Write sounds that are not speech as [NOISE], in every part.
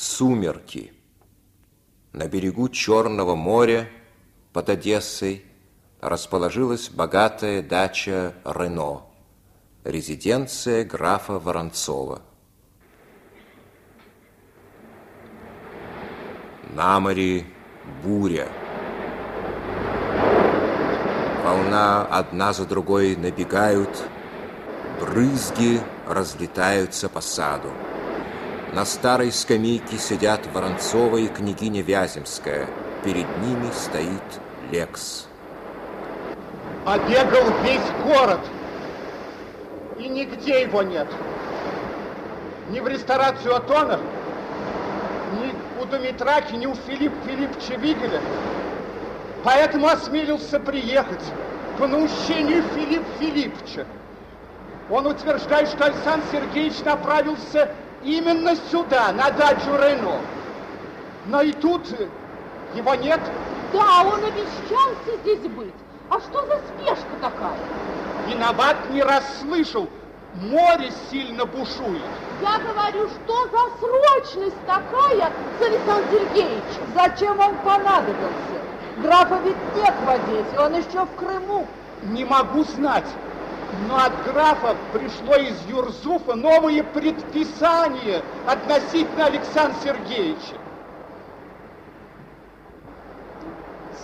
Сумерки. На берегу Черного моря под Одессой расположилась богатая дача Рено, резиденция графа Воронцова. На море буря. Волна одна за другой набегают, брызги разлетаются по саду. На старой скамейке сидят Воронцова и княгиня Вяземская. Перед ними стоит Лекс. Обегал весь город. И нигде его нет. Ни в ресторацию Атона, ни у Думитраки, ни у Филиппа Филипповича Вигеля. Поэтому осмелился приехать по наущению Филиппа Филипповича. Он утверждает, что Александр Сергеевич направился именно сюда, на дачу Рено. Но и тут его нет. Да, он обещался здесь быть. А что за спешка такая? Виноват, не расслышал. Море сильно бушует. Я говорю, что за срочность такая с Александром Сергеевичем? Зачем он понадобился? Графа ведь нет в Одессе, он еще в Крыму. Не могу знать. Но от графа пришло из Юрзуфа новые предписания относительно Александра Сергеевича.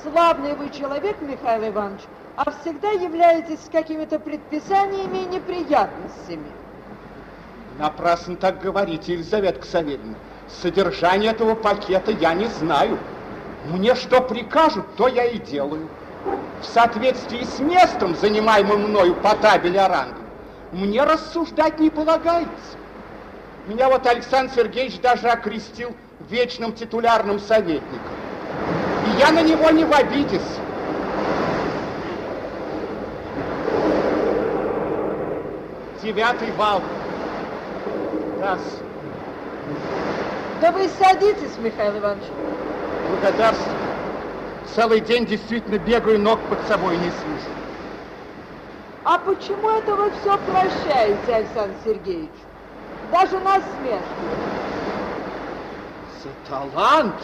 Славный вы человек, Михаил Иванович, а всегда являетесь с какими-то предписаниями и неприятностями. Напрасно так говорите, Елизавета Ксаверьевна. Содержание этого пакета я не знаю. Мне что прикажут, то я и делаю в соответствии с местом, занимаемым мною по табели о рангах, мне рассуждать не полагается. Меня вот Александр Сергеевич даже окрестил вечным титулярным советником. И я на него не в обиде. Девятый вал. Газ. Да вы садитесь, Михаил Иванович. Благодарствую. Целый день действительно бегаю, ног под собой не слышу. А почему это вы все прощаете, Александр Сергеевич? Даже на смешку. За талант?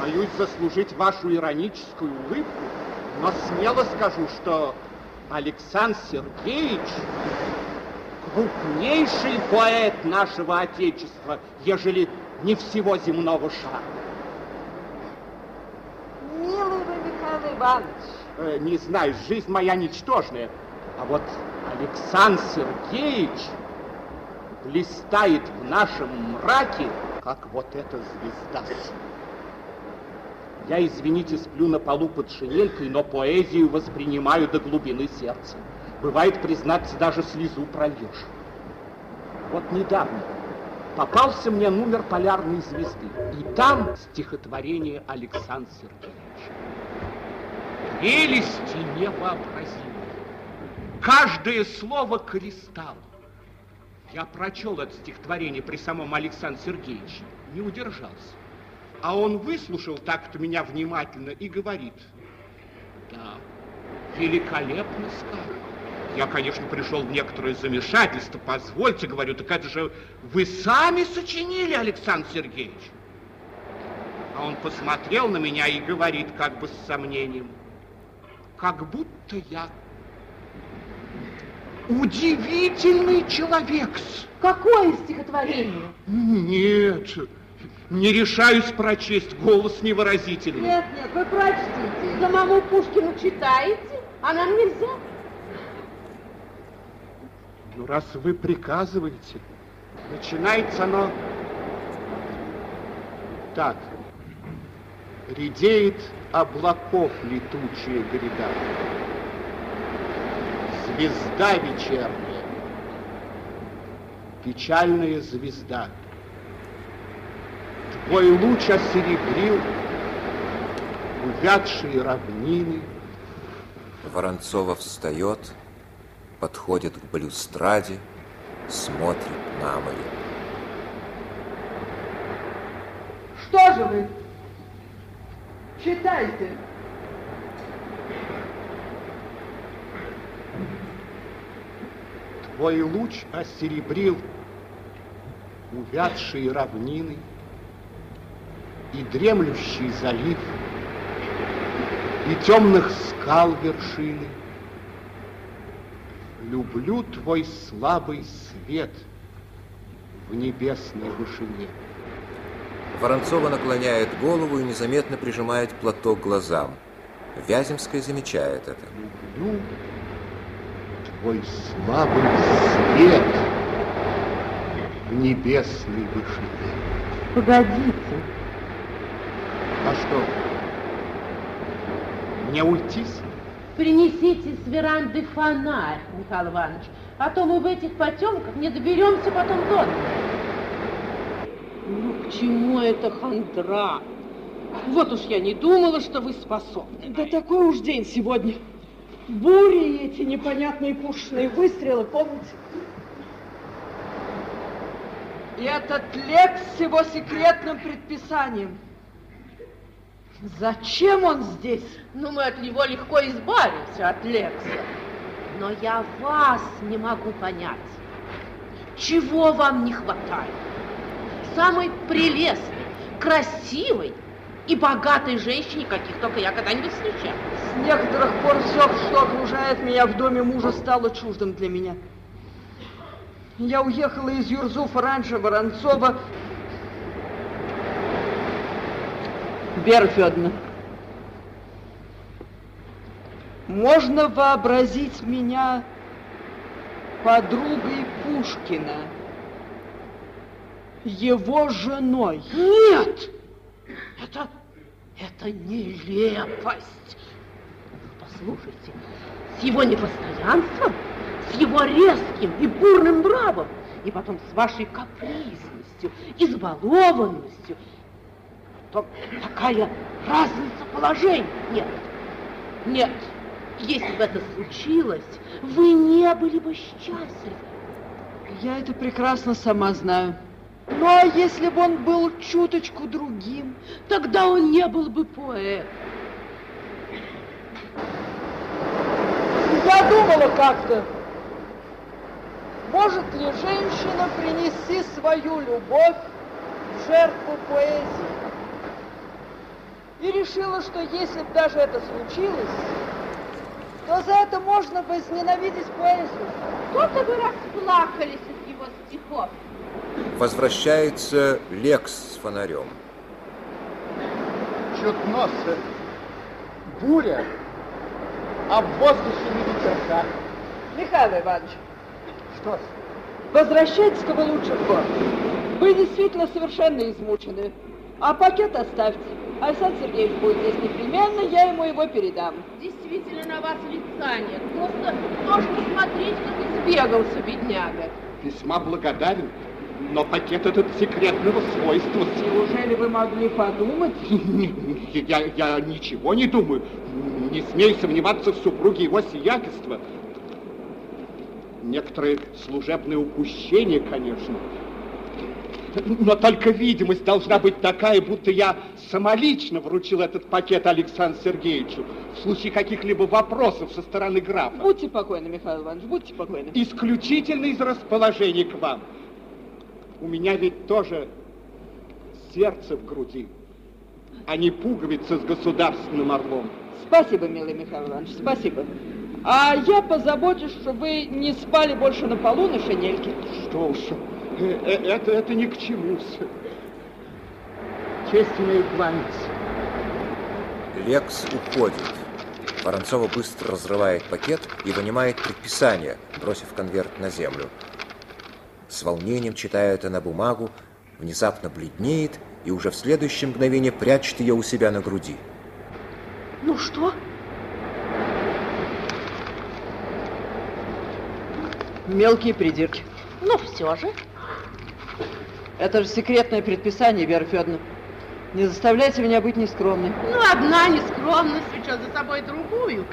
Боюсь заслужить вашу ироническую улыбку, но смело скажу, что Александр Сергеевич крупнейший поэт нашего Отечества, ежели не всего земного шара. Иванович. Э, не знаю, жизнь моя ничтожная. А вот Александр Сергеевич блистает в нашем мраке, как вот эта звезда. Я, извините, сплю на полу под шинелькой, но поэзию воспринимаю до глубины сердца. Бывает, признаться, даже слезу прольешь. Вот недавно попался мне номер полярной звезды, и там стихотворение Александра Сергеевича прелести невообразимой. Каждое слово кристалл. Я прочел это стихотворение при самом Александре Сергеевиче, не удержался. А он выслушал так-то меня внимательно и говорит, да, великолепно сказано. Я, конечно, пришел в некоторое замешательство. Позвольте, говорю, так это же вы сами сочинили, Александр Сергеевич. А он посмотрел на меня и говорит, как бы с сомнением, как будто я удивительный человек. Какое стихотворение? Нет, не решаюсь прочесть, голос невыразительный. Нет, нет, вы прочтите. Самому Пушкину читаете, а нам нельзя. Ну, раз вы приказываете, начинается оно так. Редеет облаков летучая гряда. Звезда вечерняя, печальная звезда. Твой луч осеребрил увядшие равнины. Воронцова встает, подходит к балюстраде, смотрит на море. Что же вы? Читайте. Твой луч осеребрил увядшие равнины и дремлющий залив, и темных скал вершины. Люблю твой слабый свет в небесной вышине. Воронцова наклоняет голову и незаметно прижимает платок к глазам. Вяземская замечает это. Люблю твой слабый свет в небесной вышине. Погодите. А что? Мне уйти? Принесите с веранды фонарь, Михаил Иванович, а то мы в этих потемках не доберемся потом до дома. Чему эта хандра? Вот уж я не думала, что вы способны. Да такой уж день сегодня. Бури эти непонятные пушечные выстрелы, помните? И этот лекс с его секретным предписанием. Зачем он здесь? Ну, мы от него легко избавимся, от Лекса. Но я вас не могу понять. Чего вам не хватает? Самой прелестной, красивой и богатой женщине, каких только я когда-нибудь встречала. С некоторых пор все, что окружает меня в доме мужа, стало чуждым для меня. Я уехала из Юрзуфа раньше Воронцова. Вера Федоровна, можно вообразить меня подругой Пушкина, его женой. Нет! Это, это нелепость. Послушайте, с его непостоянством, с его резким и бурным нравом, и потом с вашей капризностью, избалованностью, то такая разница положений. Нет, нет, если бы это случилось, вы не были бы счастливы. Я это прекрасно сама знаю. Ну, а если бы он был чуточку другим? Тогда он не был бы поэт. Я думала как-то, может ли женщина принести свою любовь в жертву поэзии? И решила, что если бы даже это случилось, то за это можно возненавидеть поэзию. То-то вы расплакались от его стихов. Возвращается Лекс с фонарем. Чудно, сэр. Буря, а в воздухе не ветерка. Михаил Иванович, Что ж, возвращайтесь-ка вы лучше в город. Вы действительно совершенно измучены. А пакет оставьте. Александр Сергеевич будет здесь непременно, я ему его передам. Действительно, на вас лица нет. Просто можно смотреть, как избегался бедняга. весьма благодарен, но пакет этот секретного свойства. Неужели вы могли подумать? [LAUGHS] Я, я ничего не думаю. Не смею сомневаться в супруге его сиятельства. Некоторые служебные упущения, конечно. Но только видимость должна быть такая, будто я самолично вручил этот пакет Александру Сергеевичу в случае каких-либо вопросов со стороны графа. Будьте покойны, Михаил Иванович, будьте покойны. Исключительно из расположения к вам. У меня ведь тоже сердце в груди, а не пуговица с государственным орлом. Спасибо, милый Михаил Иванович, спасибо. А я позабочусь, чтобы вы не спали больше на полу на шинельке. Что уж, э, э, это, это ни к чему. Честь имею кланяться. Лекс уходит. Воронцова быстро разрывает пакет и вынимает предписание, бросив конверт на землю. С волнением читает она бумагу, внезапно бледнеет и уже в следующее мгновение прячет ее у себя на груди. Ну что? Мелкие придирки. Ну все же. Это же секретное предписание, Вера Федоровна. Не заставляйте меня быть нескромной. Ну, одна нескромность влечет за собой другую.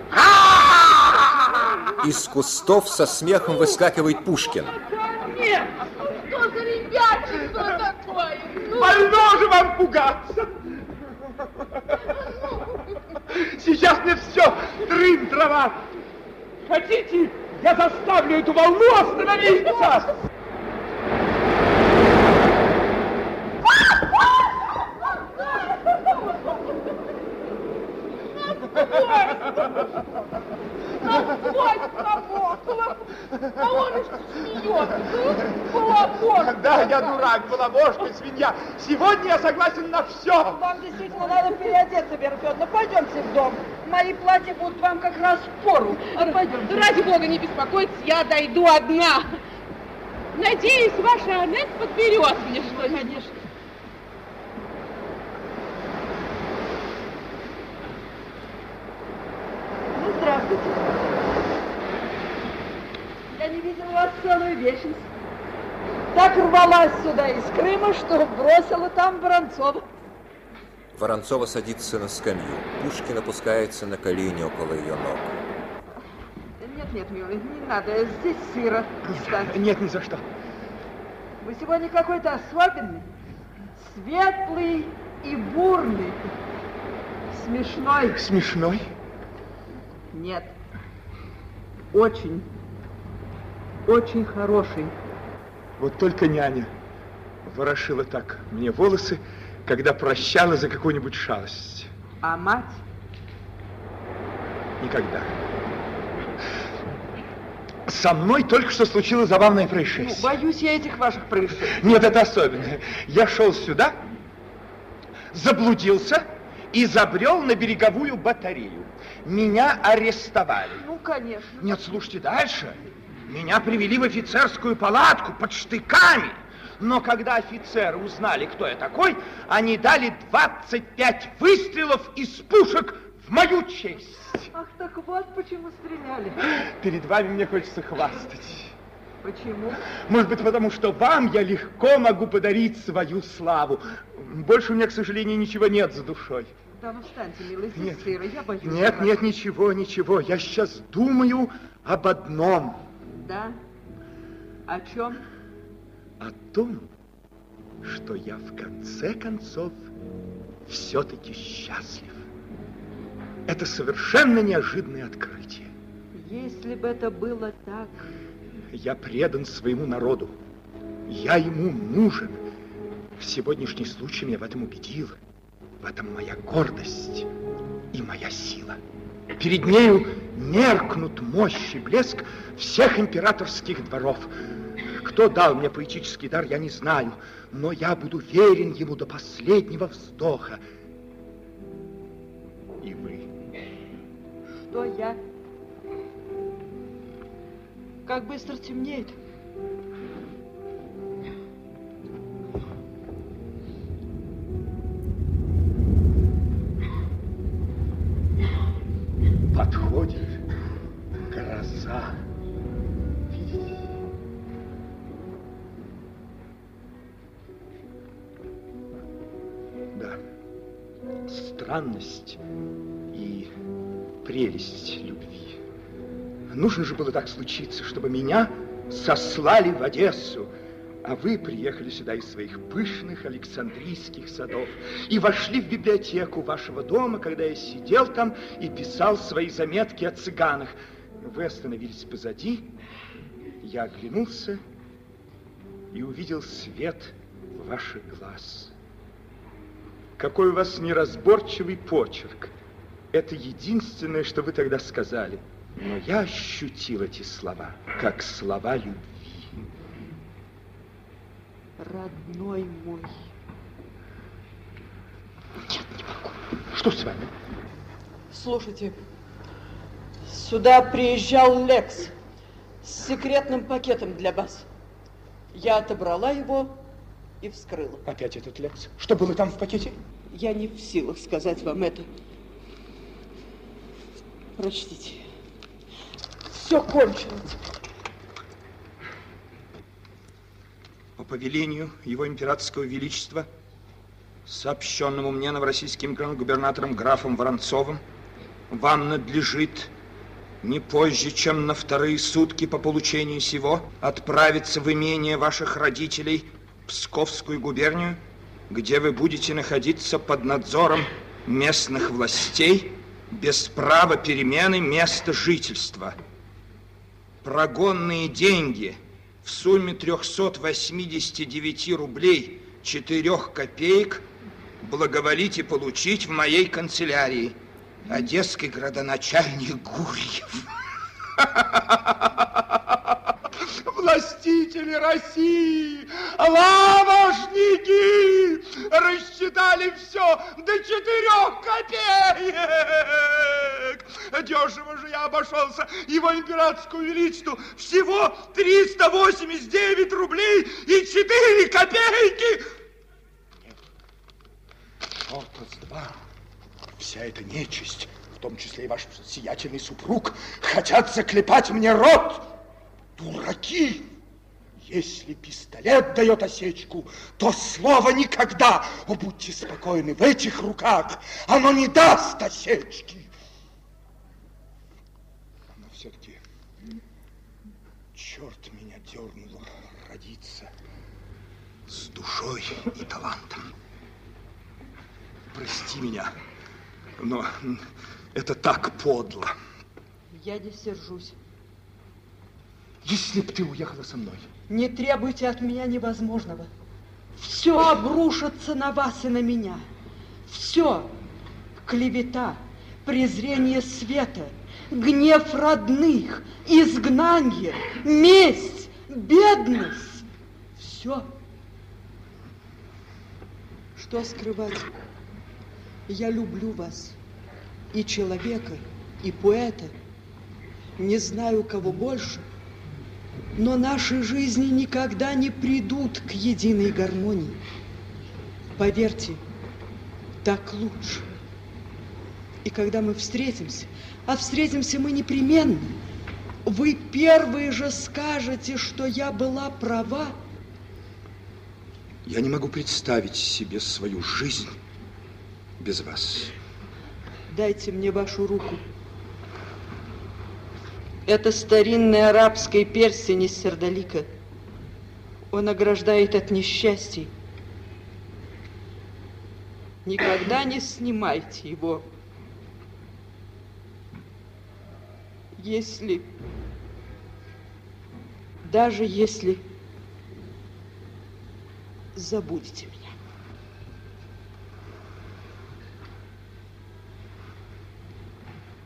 Из кустов со смехом выскакивает Пушкин. Нет, что за ребячество такое? Ну, Больно же вам пугаться! Сейчас мне все трын трава. Хотите, я заставлю эту волну остановиться? Да, да, я балабошка, свинья. Сегодня я согласен на все. Вам действительно надо переодеться, Вера Федоровна. Пойдемте в дом. Мои платья будут вам как раз в пору. А пойдемте. Ради бога, не беспокойтесь, я дойду одна. Надеюсь, ваша Аннет подберет мне что-нибудь. Конечно. Ну, здравствуйте. Я не видела вас целую вечность. Так рвалась сюда что бросила там Воронцова. Воронцова садится на скамью. Пушкин опускается на колени около ее ног. Нет, нет, милый, не надо. Здесь сыро. Кстати, Нет, ни за что. вы сегодня какой-то особенный, светлый и бурный. Смешной. Смешной? Нет. Очень, очень хороший. Вот только няня ворошила так мне волосы, когда прощала за какую-нибудь шалость. А мать? Никогда. Со мной только что случилось забавное Ну, происшествие. боюсь я этих ваших происшествий. Нет, это особенное. Я шел сюда, заблудился и забрел на береговую батарею. Меня арестовали. Ну, конечно. Нет, слушайте дальше. Меня привели в офицерскую палатку под штыками. Но когда офицеры узнали, кто я такой, они дали 25 выстрелов из пушек в мою честь. Ах, так вот почему стреляли. Перед вами мне хочется хвастать. Почему? Может быть, потому что вам я легко могу подарить свою славу. Больше у меня, к сожалению, ничего нет за душой. Да ну встаньте, милый, Нет. сыро, я боюсь. Нет, вас. нет, ничего, ничего. Я сейчас думаю об одном. Да? О чем? О том, что я в конце концов все-таки счастлив. Это совершенно неожиданное открытие. Если бы это было так, Я предан своему народу. Я ему нужен. В сегодняшний случай меня в этом убедил. В этом моя гордость и моя сила. Перед нею меркнут мощь и блеск всех императорских дворов. Кто дал мне поэтический дар, я не знаю, но я буду верен ему до последнего вздоха. И вы. что я... Как быстро темнеет. Подходит гроза. Странность и прелесть любви. Нужно же было так случиться, чтобы меня сослали в Одессу, а вы приехали сюда из своих пышных Александрийских садов и вошли в библиотеку вашего дома, когда я сидел там и писал свои заметки о цыганах. Вы остановились позади, я оглянулся и увидел свет ваших глаз. Какой у вас неразборчивый почерк. Это единственное, что вы тогда сказали. Но я ощутил эти слова, как слова любви. Родной мой. Что с вами? Слушайте, сюда приезжал Лекс с секретным пакетом для вас. Я отобрала его и вскрыла. Опять этот Лекс. Что было там в пакете? Я не в силах сказать вам это. Прочтите. Все кончено. По повелению его императорского величества, сообщенному мне новороссийским губернатором графом Воронцовым, вам надлежит не позже, чем на вторые сутки по получению сего отправиться в имение ваших родителей в Псковскую губернию, где вы будете находиться под надзором местных властей без права перемены места жительства. Прогонные деньги в сумме 389 рублей 4 копеек благоволите получить в моей канцелярии. Одесский градоначальник Гурьев. [LAUGHS] Властители России, Лавошники рассчитали все до четырех копеек. Дешево же я обошелся его императорскому величеству. Всего 389 рублей и 4 копейки. Нет, черта с два. Вся эта нечисть, в том числе и ваш сиятельный супруг, хотят заклепать мне рот. Дураки! Если пистолет дает осечку, то слово никогда. О, будьте спокойны, в этих руках оно не даст осечки. Но все-таки черт меня дернул родиться с душой и талантом. Прости меня, но это так подло. Я не сержусь. Если б ты уехала со мной. Не требуйте от меня невозможного. Все обрушится на вас и на меня. Все. Клевета, презрение света, гнев родных, изгнание, месть, бедность. Все. Что скрывать? Я люблю вас. И человека, и поэта. Не знаю, кого больше – но наши жизни никогда не придут к единой гармонии. Поверьте, так лучше. И когда мы встретимся, а встретимся мы непременно, вы первые же скажете, что я была права. Я не могу представить себе свою жизнь без вас. Дайте мне вашу руку. Это старинный арабский перстень из сердолика. Он ограждает от несчастий. Никогда не снимайте его. Если, даже если забудете меня.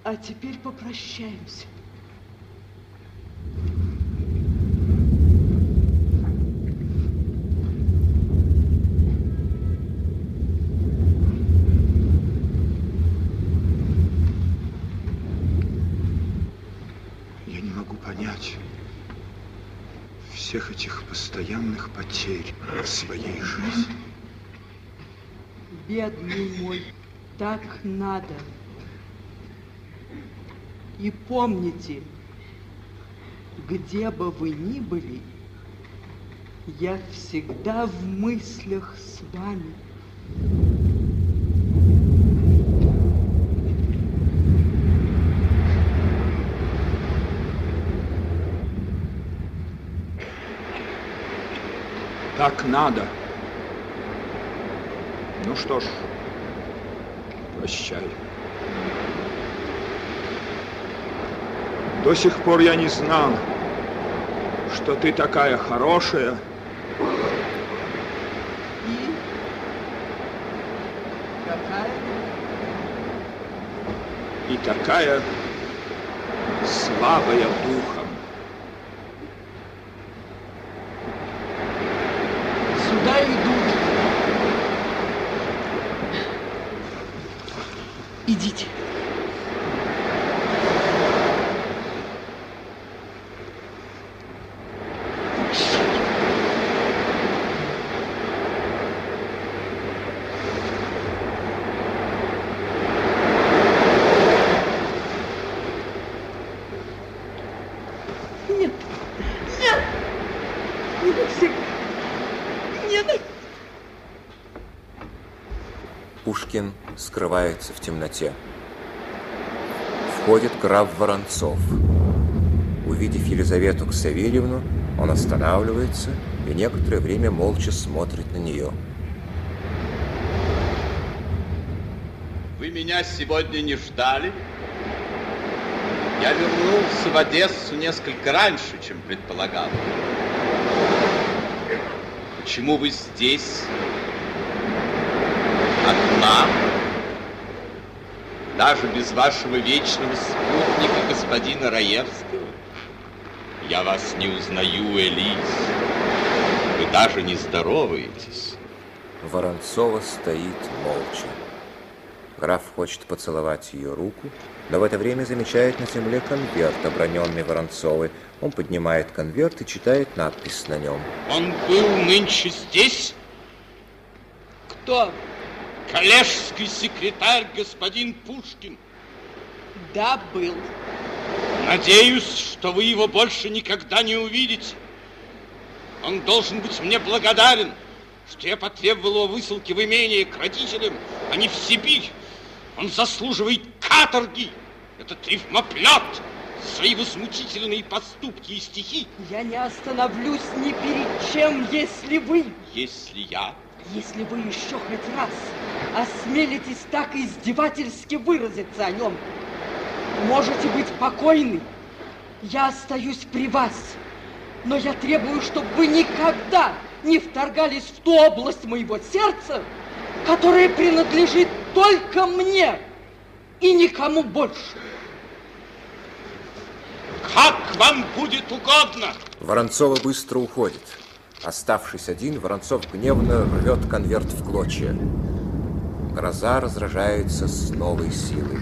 А теперь попрощаемся. Всех этих постоянных потерь в своей жизни. Бедный мой, так надо. И помните, где бы вы ни были, я всегда в мыслях с вами. Так надо. Ну что ж, прощай. До сих пор я не знал, что ты такая хорошая. И какая? И такая слабая духа. Скрывается в темноте. Входит граф Воронцов. Увидев Елизавету Ксавельевну, он останавливается и некоторое время молча смотрит на нее. Вы меня сегодня не ждали? Я вернулся в Одессу несколько раньше, чем предполагал. Почему вы здесь? Одна? Даже без вашего вечного спутника, господина Раевского? Я вас не узнаю, Элис. Вы даже не здороваетесь. Воронцова стоит молча. Граф хочет поцеловать ее руку, но в это время замечает на земле конверт, оброненный Воронцовой. Он поднимает конверт и читает надпись на нем. Он был нынче здесь? Кто? Коллежский секретарь господин Пушкин. Да, был. Надеюсь, что вы его больше никогда не увидите. Он должен быть мне благодарен, что я потребовал его высылки в имение к родителям, а не в Сибирь. Он заслуживает каторги. Этот рифмоплет, свои возмутительные поступки и стихи. Я не остановлюсь ни перед чем, если вы... Если я... Если вы еще хоть раз осмелитесь так издевательски выразиться о нем, можете быть покойны. Я остаюсь при вас, но я требую, чтобы вы никогда не вторгались в ту область моего сердца, которая принадлежит только мне и никому больше. Как вам будет угодно. Воронцова быстро уходит. Оставшись один, Воронцов гневно рвет конверт в клочья. Гроза разражается с новой силой.